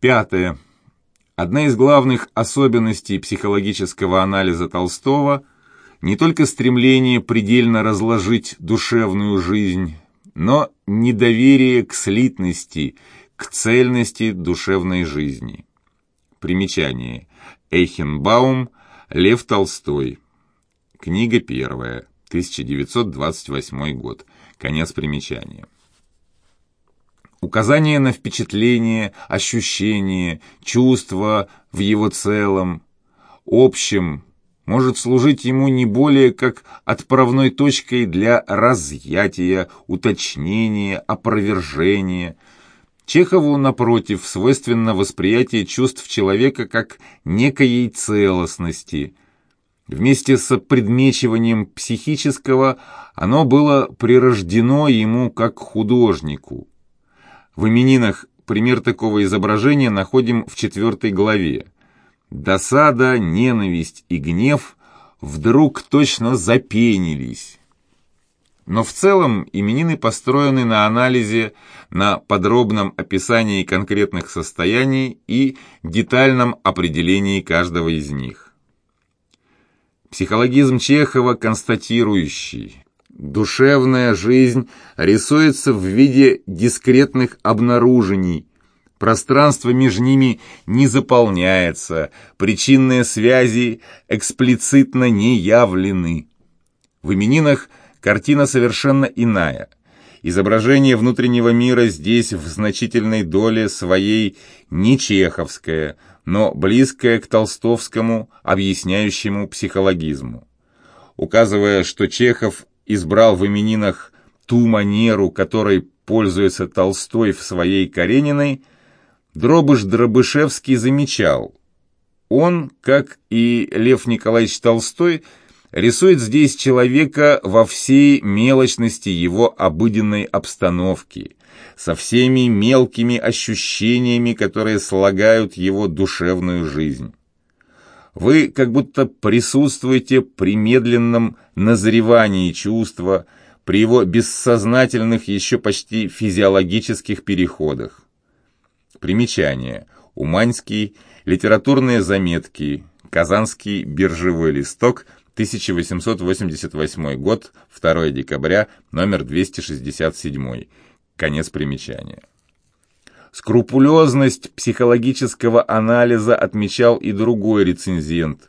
Пятое. Одна из главных особенностей психологического анализа Толстого не только стремление предельно разложить душевную жизнь, но недоверие к слитности, к цельности душевной жизни. Примечание. Эйхенбаум, Лев Толстой. Книга первая, 1928 год. Конец примечания. Указание на впечатление, ощущение, чувство в его целом, общем, может служить ему не более как отправной точкой для разъятия, уточнения, опровержения. Чехову, напротив, свойственно восприятие чувств человека как некоей целостности. Вместе с предмечиванием психического оно было прирождено ему как художнику. В именинах пример такого изображения находим в четвертой главе. Досада, ненависть и гнев вдруг точно запенились. Но в целом именины построены на анализе, на подробном описании конкретных состояний и детальном определении каждого из них. Психологизм Чехова констатирующий. Душевная жизнь рисуется в виде дискретных обнаружений, Пространство между ними не заполняется, причинные связи эксплицитно не явлены. В именинах картина совершенно иная. Изображение внутреннего мира здесь в значительной доле своей не чеховское, но близкое к толстовскому, объясняющему психологизму. Указывая, что Чехов избрал в именинах ту манеру, которой пользуется Толстой в своей Карениной – Дробыш Дробышевский замечал, он, как и Лев Николаевич Толстой, рисует здесь человека во всей мелочности его обыденной обстановки, со всеми мелкими ощущениями, которые слагают его душевную жизнь. Вы как будто присутствуете при медленном назревании чувства, при его бессознательных еще почти физиологических переходах. Примечание. Уманский. Литературные заметки. Казанский биржевой листок. 1888 год. 2 декабря. Номер 267. Конец примечания. Скрупулезность психологического анализа отмечал и другой рецензент.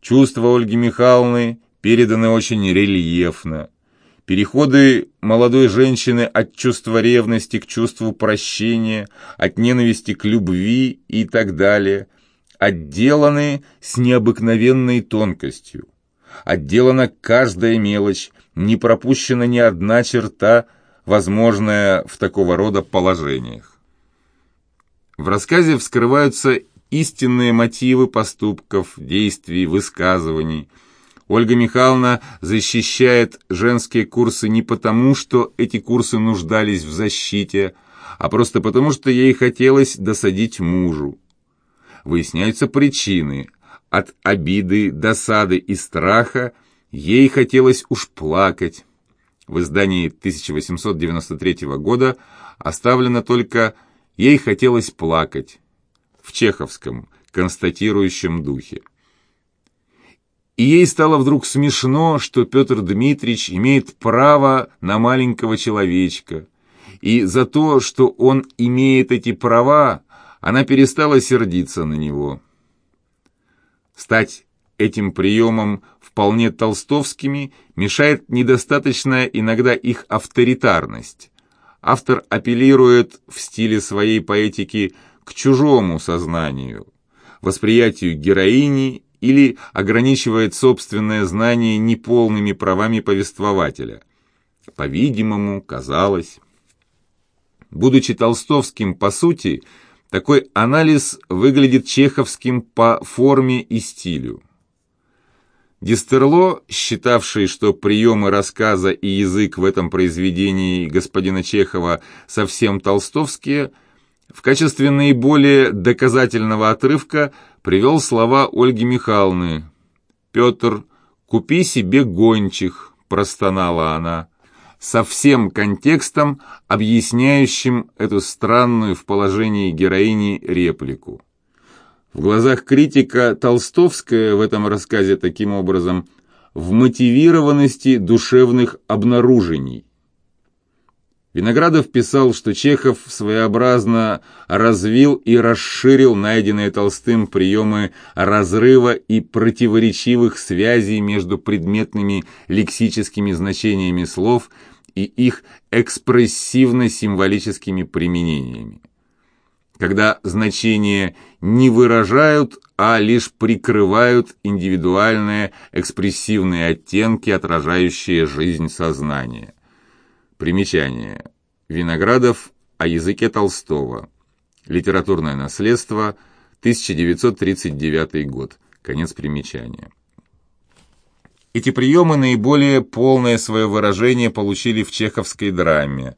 Чувства Ольги Михайловны переданы очень рельефно. Переходы молодой женщины от чувства ревности к чувству прощения, от ненависти к любви и так далее, отделаны с необыкновенной тонкостью. Отделана каждая мелочь, не пропущена ни одна черта, возможная в такого рода положениях. В рассказе вскрываются истинные мотивы поступков, действий, высказываний – Ольга Михайловна защищает женские курсы не потому, что эти курсы нуждались в защите, а просто потому, что ей хотелось досадить мужу. Выясняются причины. От обиды, досады и страха ей хотелось уж плакать. В издании 1893 года оставлено только «Ей хотелось плакать» в чеховском, констатирующем духе. И ей стало вдруг смешно, что Петр Дмитриевич имеет право на маленького человечка. И за то, что он имеет эти права, она перестала сердиться на него. Стать этим приемом вполне толстовскими мешает недостаточная иногда их авторитарность. Автор апеллирует в стиле своей поэтики к чужому сознанию, восприятию героини или ограничивает собственное знание неполными правами повествователя. По-видимому, казалось. Будучи толстовским по сути, такой анализ выглядит чеховским по форме и стилю. Дистерло, считавший, что приемы рассказа и язык в этом произведении господина Чехова совсем толстовские, в качестве наиболее доказательного отрывка привел слова Ольги Михайловны. «Петр, купи себе гончих», — простонала она. со всем контекстом, объясняющим эту странную в положении героини реплику. В глазах критика Толстовская в этом рассказе таким образом в мотивированности душевных обнаружений, Виноградов писал, что Чехов своеобразно развил и расширил найденные Толстым приемы разрыва и противоречивых связей между предметными лексическими значениями слов и их экспрессивно-символическими применениями. Когда значения не выражают, а лишь прикрывают индивидуальные экспрессивные оттенки, отражающие жизнь сознания. Примечание. Виноградов о языке Толстого. Литературное наследство, 1939 год. Конец примечания. Эти приемы наиболее полное свое выражение получили в чеховской драме.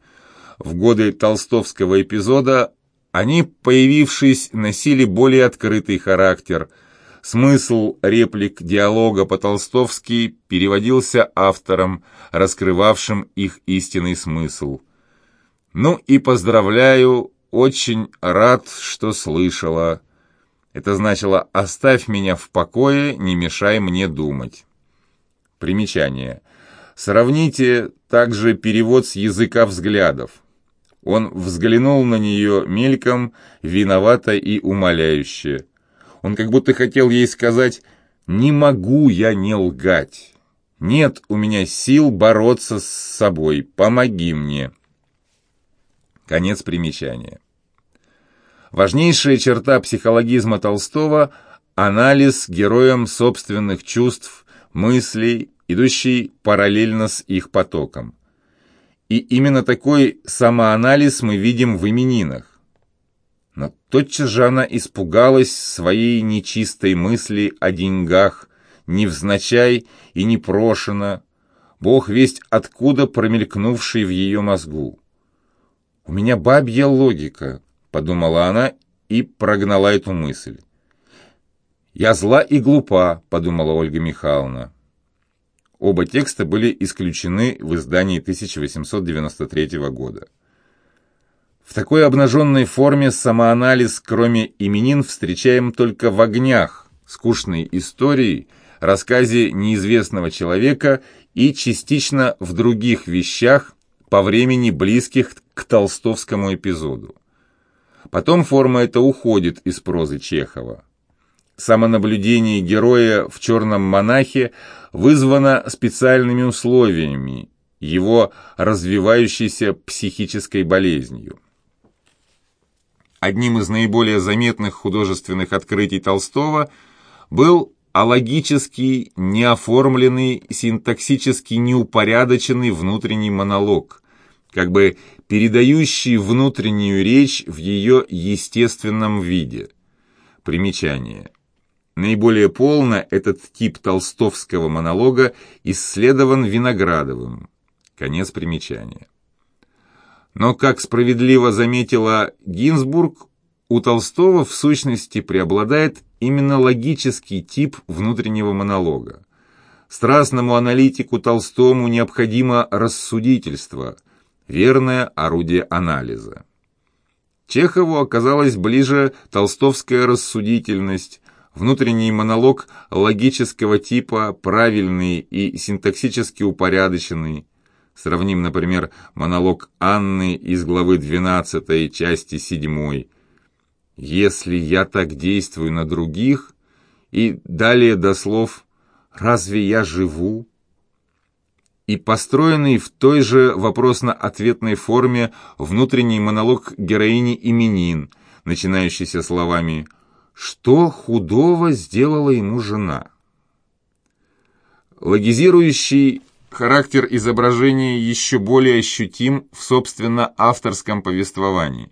В годы толстовского эпизода они, появившись, носили более открытый характер – Смысл реплик диалога по-толстовски переводился автором, раскрывавшим их истинный смысл. «Ну и поздравляю, очень рад, что слышала». Это значило «оставь меня в покое, не мешай мне думать». Примечание. Сравните также перевод с языка взглядов. Он взглянул на нее мельком, виновато и умоляюще. Он как будто хотел ей сказать «Не могу я не лгать. Нет у меня сил бороться с собой. Помоги мне». Конец примечания. Важнейшая черта психологизма Толстого – анализ героем собственных чувств, мыслей, идущий параллельно с их потоком. И именно такой самоанализ мы видим в именинах. Но тотчас же она испугалась своей нечистой мысли о деньгах, невзначай и непрошено, бог весть откуда промелькнувший в ее мозгу. «У меня бабья логика», — подумала она и прогнала эту мысль. «Я зла и глупа», — подумала Ольга Михайловна. Оба текста были исключены в издании 1893 года. В такой обнаженной форме самоанализ, кроме именин, встречаем только в «Огнях», скучной истории, рассказе неизвестного человека и частично в других вещах по времени близких к толстовскому эпизоду. Потом форма эта уходит из прозы Чехова. Самонаблюдение героя в «Черном монахе» вызвано специальными условиями, его развивающейся психической болезнью. Одним из наиболее заметных художественных открытий Толстого был алогический, неоформленный, синтаксически неупорядоченный внутренний монолог, как бы передающий внутреннюю речь в ее естественном виде. Примечание. Наиболее полно этот тип толстовского монолога исследован Виноградовым. Конец примечания. Но, как справедливо заметила Гинзбург, у Толстого в сущности преобладает именно логический тип внутреннего монолога. Страстному аналитику Толстому необходимо рассудительство, верное орудие анализа. Чехову оказалась ближе толстовская рассудительность, внутренний монолог логического типа, правильный и синтаксически упорядоченный, Сравним, например, монолог Анны из главы 12 части 7. «Если я так действую на других...» и далее до слов «разве я живу?» и построенный в той же вопросно-ответной форме внутренний монолог героини именин, начинающийся словами «Что худого сделала ему жена?» Логизирующий Характер изображения еще более ощутим в собственно авторском повествовании.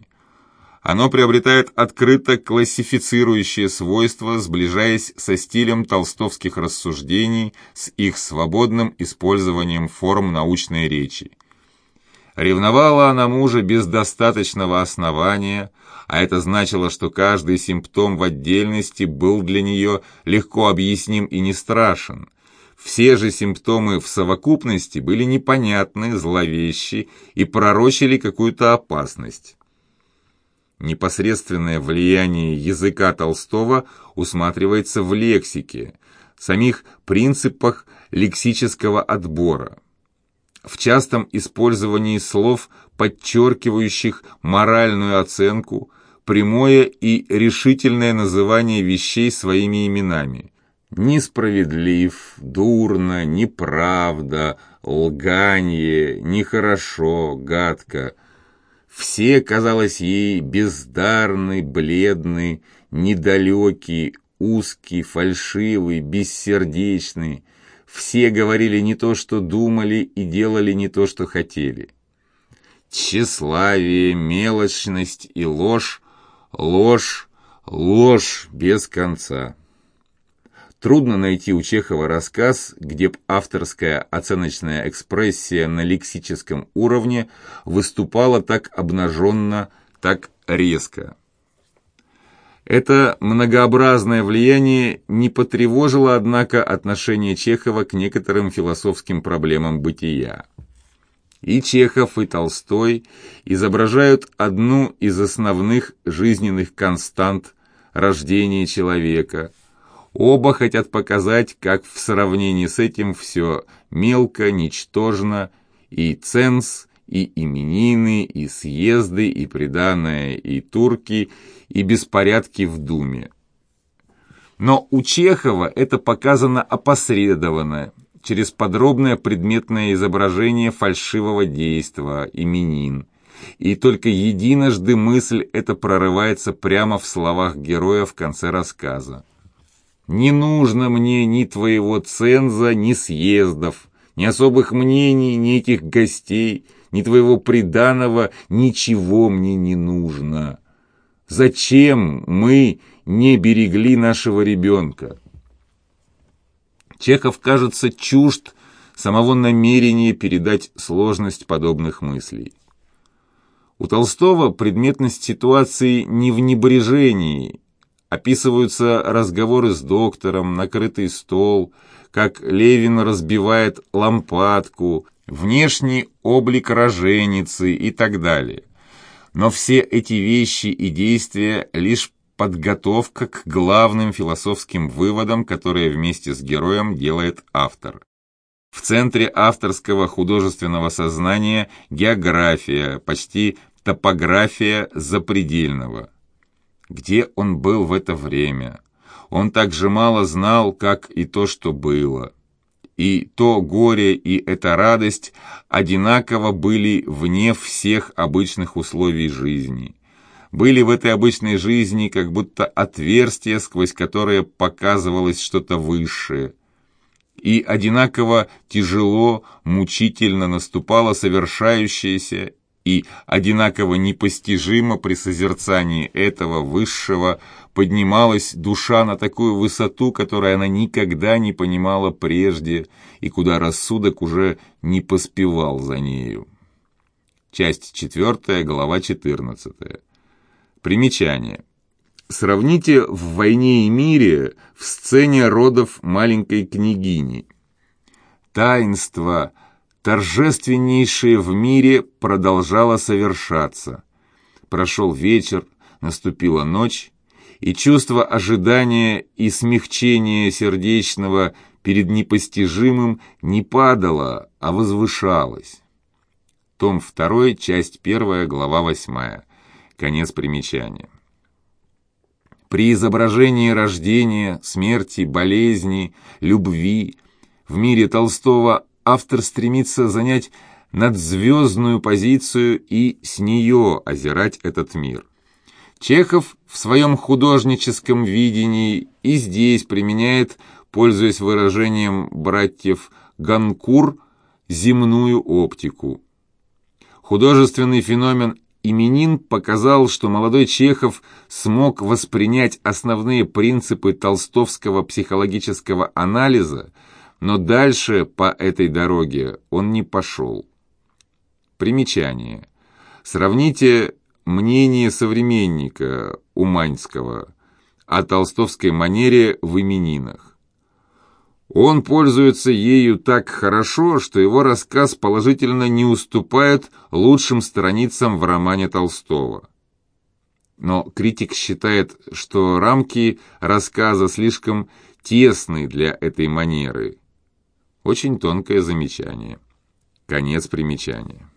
Оно приобретает открыто классифицирующее свойство, сближаясь со стилем толстовских рассуждений с их свободным использованием форм научной речи. Ревновала она мужа без достаточного основания, а это значило, что каждый симптом в отдельности был для нее легко объясним и не страшен – Все же симптомы в совокупности были непонятны, зловещи и пророчили какую-то опасность. Непосредственное влияние языка Толстого усматривается в лексике, самих принципах лексического отбора, в частом использовании слов, подчеркивающих моральную оценку, прямое и решительное называние вещей своими именами. Несправедлив, дурно, неправда, лганье, нехорошо, гадко. Все, казалось ей, бездарны, бледны, недалекий, узкий, фальшивый, бессердечный. Все говорили не то, что думали, и делали не то, что хотели. Тщеславие, мелочность и ложь, ложь, ложь без конца. Трудно найти у Чехова рассказ, где б авторская оценочная экспрессия на лексическом уровне выступала так обнаженно, так резко. Это многообразное влияние не потревожило, однако, отношение Чехова к некоторым философским проблемам бытия. И Чехов, и Толстой изображают одну из основных жизненных констант рождения человека. Оба хотят показать, как в сравнении с этим все мелко, ничтожно, и ценз, и именины, и съезды, и приданное, и турки, и беспорядки в Думе. Но у Чехова это показано опосредованно, через подробное предметное изображение фальшивого действа, именин. И только единожды мысль эта прорывается прямо в словах героя в конце рассказа. «Не нужно мне ни твоего ценза, ни съездов, ни особых мнений, ни этих гостей, ни твоего приданого, ничего мне не нужно. Зачем мы не берегли нашего ребенка? Чехов, кажется, чужд самого намерения передать сложность подобных мыслей. У Толстого предметность ситуации не в небрежении. Описываются разговоры с доктором, накрытый стол, как Левин разбивает лампадку, внешний облик роженицы и так далее. Но все эти вещи и действия лишь подготовка к главным философским выводам, которые вместе с героем делает автор. В центре авторского художественного сознания география, почти топография запредельного. Где он был в это время? Он так же мало знал, как и то, что было и то горе, и эта радость одинаково были вне всех обычных условий жизни. Были в этой обычной жизни как будто отверстия, сквозь которые показывалось что-то высшее. И одинаково тяжело, мучительно наступало совершающееся, и одинаково непостижимо при созерцании этого высшего поднималась душа на такую высоту, которую она никогда не понимала прежде и куда рассудок уже не поспевал за нею. Часть четвертая, глава четырнадцатая. Примечание. Сравните в «Войне и мире» в сцене родов маленькой княгини. Таинство, торжественнейшее в мире, продолжало совершаться. Прошел вечер, наступила ночь, и чувство ожидания и смягчения сердечного перед непостижимым не падало, а возвышалось. Том 2, часть 1, глава 8. Конец примечания. При изображении рождения, смерти, болезни, любви в мире Толстого автор стремится занять надзвездную позицию и с нее озирать этот мир. Чехов в своем художническом видении и здесь применяет, пользуясь выражением братьев Ганкур, земную оптику. Художественный феномен именин показал, что молодой Чехов смог воспринять основные принципы толстовского психологического анализа, но дальше по этой дороге он не пошел. Примечание. Сравните мнение современника Уманьского о толстовской манере в именинах. Он пользуется ею так хорошо, что его рассказ положительно не уступает лучшим страницам в романе Толстого. Но критик считает, что рамки рассказа слишком тесны для этой манеры. Очень тонкое замечание. Конец примечания.